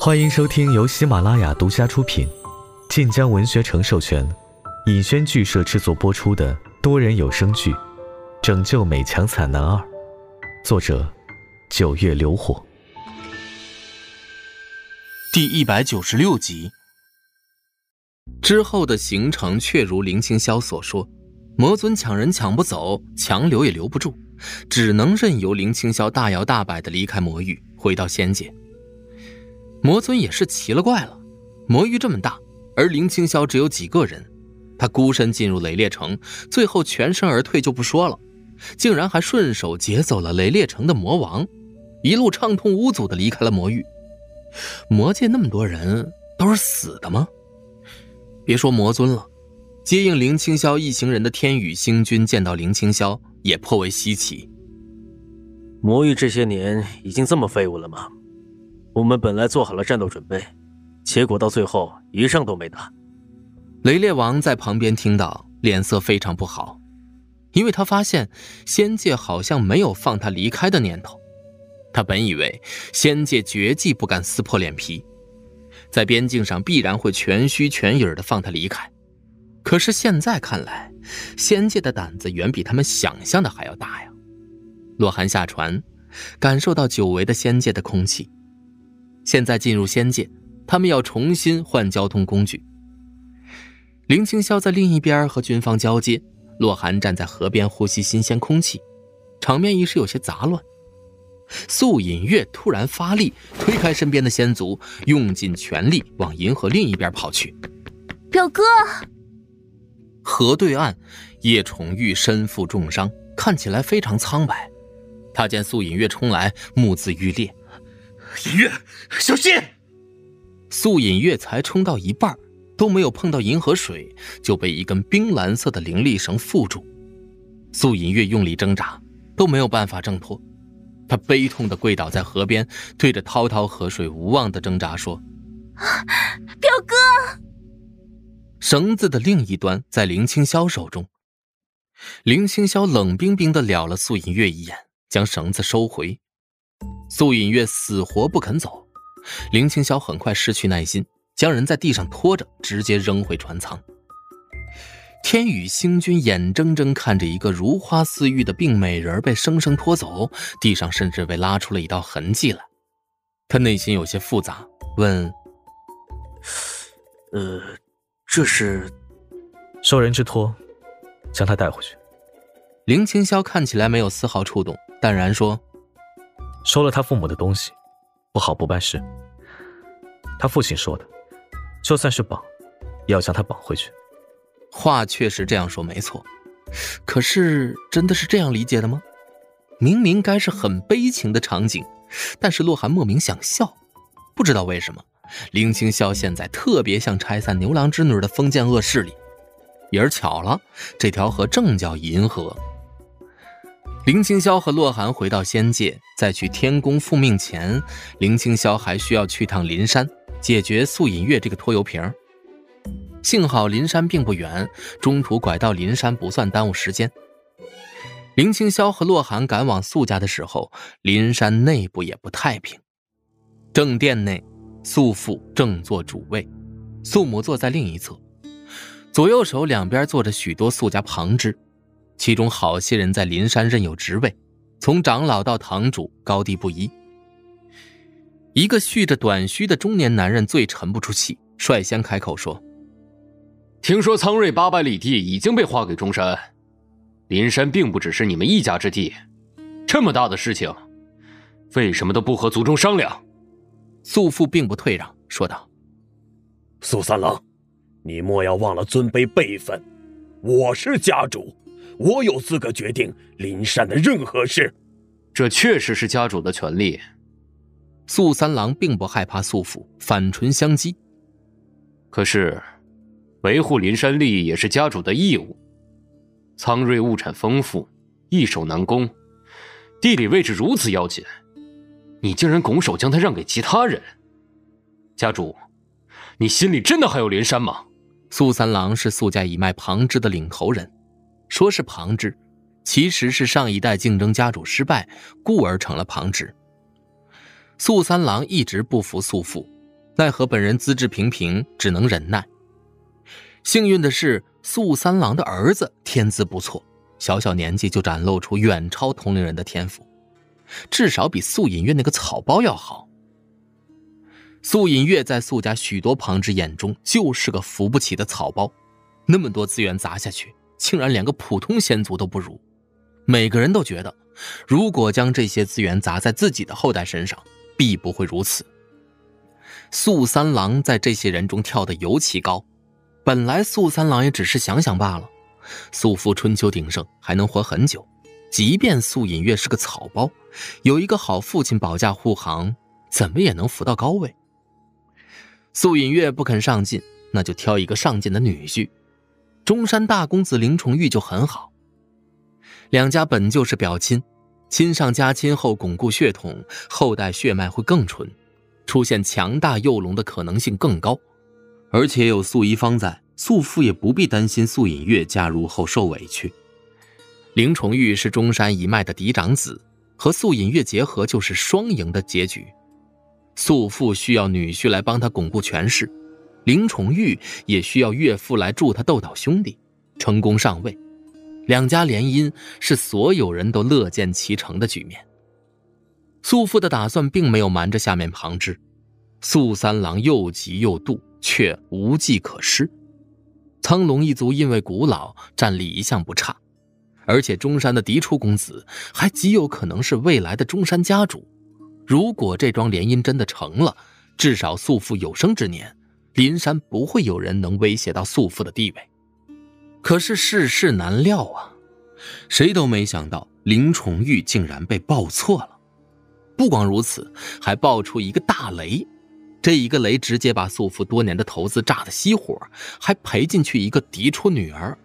欢迎收听由喜马拉雅独家出品、晋江文学城授权、尹轩剧社制作播出的多人有声剧《拯救美强惨男二》，作者：九月流火，第一百九十六集。之后的行程确如林青霄所说，魔尊抢人抢不走，强留也留不住，只能任由林青霄大摇大摆的离开魔域，回到仙界。魔尊也是奇了怪了，魔域这么大，而林青霄只有几个人，他孤身进入雷烈城，最后全身而退就不说了，竟然还顺手劫走了雷烈城的魔王，一路畅通无阻的离开了魔域。魔界那么多人都是死的吗？别说魔尊了，接应林青霄一行人的天宇星君见到林青霄也颇为稀奇。魔域这些年已经这么废物了吗？我们本来做好了战斗准备，结果到最后一仗都没打。雷烈王在旁边听到，脸色非常不好，因为他发现仙界好像没有放他离开的念头。他本以为仙界绝技不敢撕破脸皮，在边境上必然会全虚全影的放他离开，可是现在看来，仙界的胆子远比他们想象的还要大呀。洛寒下船，感受到久违的仙界的空气。现在进入仙界，他们要重新换交通工具。林青霄在另一边和军方交接，洛寒站在河边呼吸新鲜空气，场面一时有些杂乱。素隐月突然发力，推开身边的仙族，用尽全力往银河另一边跑去。表哥，河对岸，叶宠玉身负重伤，看起来非常苍白。他见素隐月冲来，目眦欲裂。隐月，小心！素隐月才冲到一半，都没有碰到银河水，就被一根冰蓝色的灵力绳缚住。素隐月用力挣扎，都没有办法挣脱。他悲痛的跪倒在河边，对着滔滔河水无望的挣扎说：“表哥！”绳子的另一端在林青霄手中。林青霄冷冰冰的了了素隐月一眼，将绳子收回。素隐月死活不肯走，林青霄很快失去耐心，将人在地上拖着，直接扔回船舱。天宇星君眼睁睁看着一个如花似玉的病美人被生生拖走，地上甚至被拉出了一道痕迹来。他内心有些复杂，问：“呃，这是受人之托，将他带回去。”林青霄看起来没有丝毫触动，淡然说。收了他父母的东西，不好不办事。他父亲说的，就算是绑，也要将他绑回去。话确实这样说没错，可是真的是这样理解的吗？明明该是很悲情的场景，但是洛寒莫名想笑，不知道为什么。林青霄现在特别像拆散牛郎织女的封建恶势力。也儿巧了，这条河正叫银河。林青霄和洛寒回到仙界，在去天宫复命前，林青霄还需要去趟灵山，解决素隐月这个拖油瓶。幸好灵山并不远，中途拐到灵山不算耽误时间。林青霄和洛寒赶往素家的时候，灵山内部也不太平。正殿内，素父正坐主位，素母坐在另一侧，左右手两边坐着许多素家旁支。其中好些人在林山任有职位，从长老到堂主，高低不一。一个蓄着短须的中年男人最沉不住气，率先开口说：“听说苍瑞八百里地已经被划给中山，林山并不只是你们一家之地，这么大的事情，为什么都不和族中商量？”素父并不退让，说道：“素三郎，你莫要忘了尊卑辈分，我是家主。”我有资格决定林山的任何事，这确实是家主的权利。素三郎并不害怕素府，反唇相讥。可是，维护林山利益也是家主的义务。苍瑞物产丰富，易守难攻，地理位置如此要紧，你竟然拱手将它让给其他人？家主，你心里真的还有林山吗？素三郎是素家一脉旁支的领头人。说是旁支，其实是上一代竞争家主失败，故而成了旁支。素三郎一直不服素父，奈何本人资质平平，只能忍耐。幸运的是，素三郎的儿子天资不错，小小年纪就展露出远超同龄人的天赋，至少比素隐月那个草包要好。素隐月在素家许多旁支眼中就是个扶不起的草包，那么多资源砸下去，竟然连个普通仙族都不如。每个人都觉得，如果将这些资源砸在自己的后代身上，必不会如此。素三郎在这些人中跳得尤其高。本来素三郎也只是想想罢了，素父春秋鼎盛，还能活很久。即便素隐月是个草包，有一个好父亲保驾护航，怎么也能扶到高位。素隐月不肯上进，那就挑一个上进的女婿。中山大公子林崇玉就很好。两家本就是表亲，亲上加亲后巩固血统，后代血脉会更纯，出现强大幼龙的可能性更高。而且有素衣方在，素父也不必担心素隐月嫁入后受委屈。林崇玉是中山一脉的嫡长子，和素隐月结合就是双赢的结局。素父需要女婿来帮他巩固权势，林崇玉也需要岳父来助他斗倒兄弟，成功上位。两家联姻是所有人都乐见其成的局面。素父的打算并没有瞒着下面旁支，素三郎又急又妒。却无计可施。苍龙一族因为古老，战力一向不差，而且中山的嫡出公子还极有可能是未来的中山家主。如果这桩联姻真的成了，至少素父有生之年，林山不会有人能威胁到素父的地位。可是世事难料啊，谁都没想到林崇玉竟然被报错了。不光如此，还爆出一个大雷。这一个雷直接把素父多年的投资炸得熄火，还赔进去一个嫡出女儿。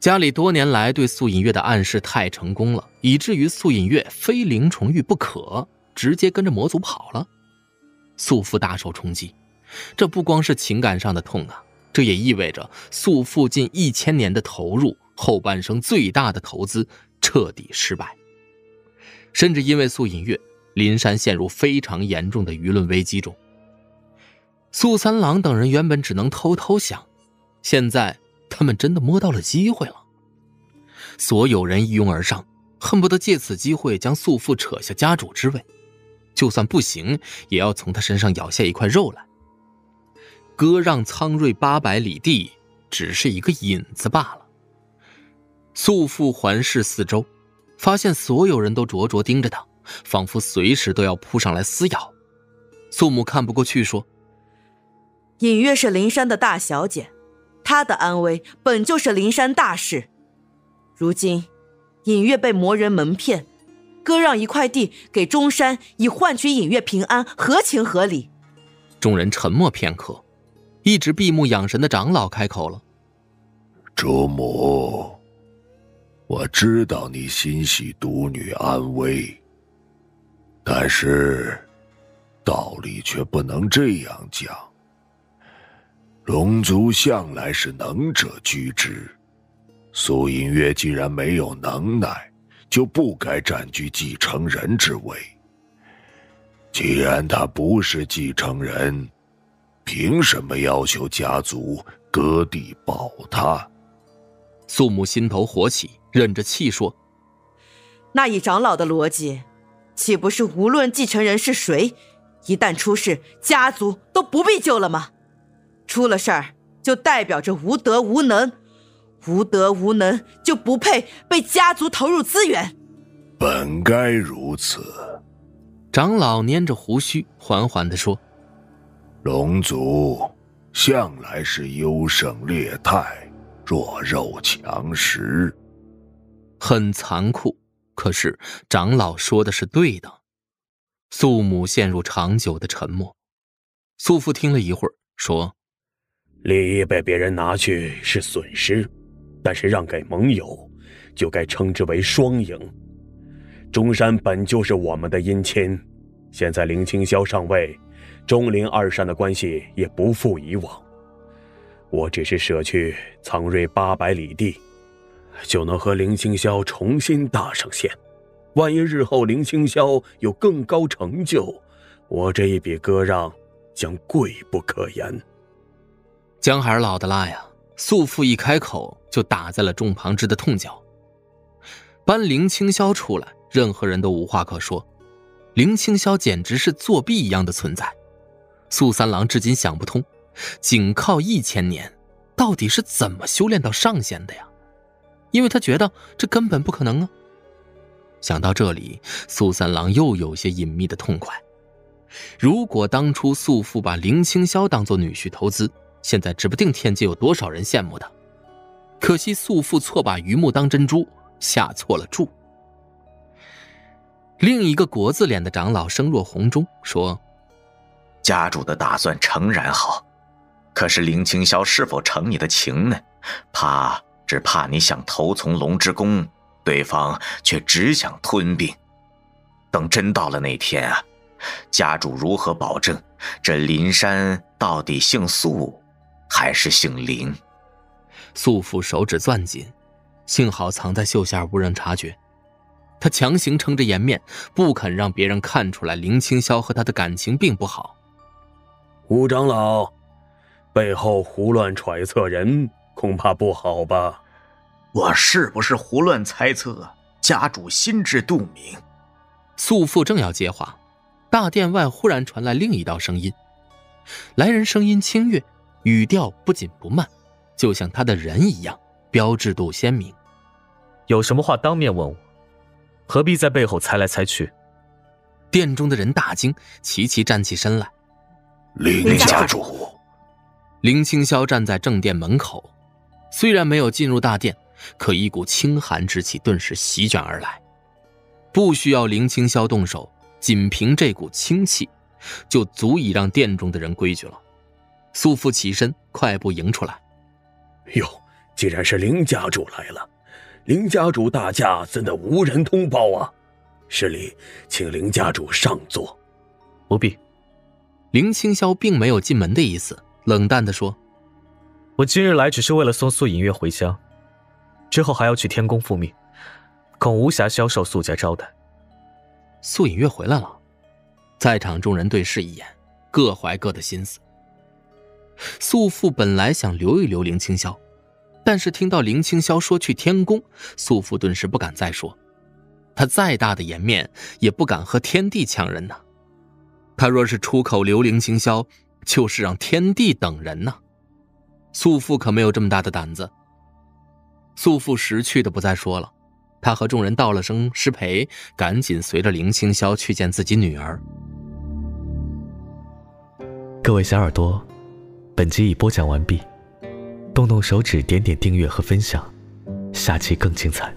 家里多年来对素隐月的暗示太成功了，以至于素隐月非林崇玉不可，直接跟着魔族跑了。素父大受冲击，这不光是情感上的痛啊，这也意味着素父近一千年的投入，后半生最大的投资彻底失败，甚至因为素隐月。林山陷入非常严重的舆论危机中。素三郎等人原本只能偷偷想，现在他们真的摸到了机会了。所有人一拥而上，恨不得借此机会将素父扯下家主之位，就算不行，也要从他身上咬下一块肉来。割让苍瑞八百里地，只是一个引子罢了。素父环视四周，发现所有人都灼灼盯着他。仿佛随时都要扑上来撕咬，素母看不过去，说：“隐月是灵山的大小姐，她的安危本就是灵山大事。如今，隐月被魔人蒙骗，割让一块地给中山，以换取隐月平安，合情合理。”众人沉默片刻，一直闭目养神的长老开口了：“主母，我知道你心系独女安危。”但是，道理却不能这样讲。龙族向来是能者居之，苏隐月既然没有能耐，就不该占据继承人之位。既然他不是继承人，凭什么要求家族割地保他？素母心头火起，忍着气说：“那以长老的逻辑。”岂不是无论继承人是谁，一旦出事，家族都不必救了吗？出了事儿就代表着无德无能，无德无能就不配被家族投入资源。本该如此。长老捏着胡须，缓缓地说：“龙族向来是优胜劣汰，弱肉强食，很残酷。”可是长老说的是对的，素母陷入长久的沉默。素父听了一会儿，说：“利益被别人拿去是损失，但是让给盟友，就该称之为双赢。中山本就是我们的姻亲，现在林清霄上位，中林二山的关系也不复以往。我只是舍去苍瑞八百里地。”就能和林清霄重新搭上线，万一日后林清霄有更高成就，我这一笔割让将贵不可言。江海老的辣呀！素父一开口就打在了众旁之的痛脚。搬林清霄出来，任何人都无话可说。林清霄简直是作弊一样的存在。素三郎至今想不通，仅靠一千年，到底是怎么修炼到上仙的呀？因为他觉得这根本不可能啊。想到这里，素三郎又有些隐秘的痛快。如果当初素父把林清霄当做女婿投资，现在指不定天界有多少人羡慕他。可惜素父错把榆木当珍珠，下错了注。另一个国字脸的长老声若洪钟说：“家主的打算诚然好，可是林清霄是否成你的情呢？怕只怕你想投从龙之宫，对方却只想吞并。等真到了那天啊，家主如何保证这林山到底姓素，还是姓林？”素父手指攥紧，幸好藏在袖下无人察觉。他强行撑着颜面，不肯让别人看出来林清霄和他的感情并不好。吴长老，背后胡乱揣测人，恐怕不好吧？我是不是胡乱猜测？家主心知肚明。素父正要接话，大殿外忽然传来另一道声音。来人声音清越，语调不紧不慢，就像他的人一样，标志度鲜明。有什么话当面问我。何必在背后猜来猜去？殿中的人大惊，齐齐站起身来。林家主，林清霄站在正殿门口，虽然没有进入大殿，可一股清寒之气顿时席卷而来。不需要林清霄动手，仅凭这股清气，就足以让殿中的人规矩了。苏父起身，快步迎出来。哟，既然是林家主来了。林家主大驾怎的无人通报啊？失礼，请林家主上座。不必。林清霄并没有进门的意思，冷淡地说：“我今日来只是为了送苏隐月回家，之后还要去天宫复命，恐无暇消受素家招待。”素隐月回来了，在场众人对视一眼，各怀各的心思。素父本来想留一留林清霄。但是听到林清霄说去天宫，素父顿时不敢再说。他再大的颜面，也不敢和天帝抢人呐。他若是出口留林清霄，就是让天帝等人呐。素父可没有这么大的胆子。素父识趣的不再说了，他和众人道了声失陪，赶紧随着林清霄去见自己女儿。各位小耳朵，本集已播讲完毕。动动手指，点点订阅和分享，下期更精彩。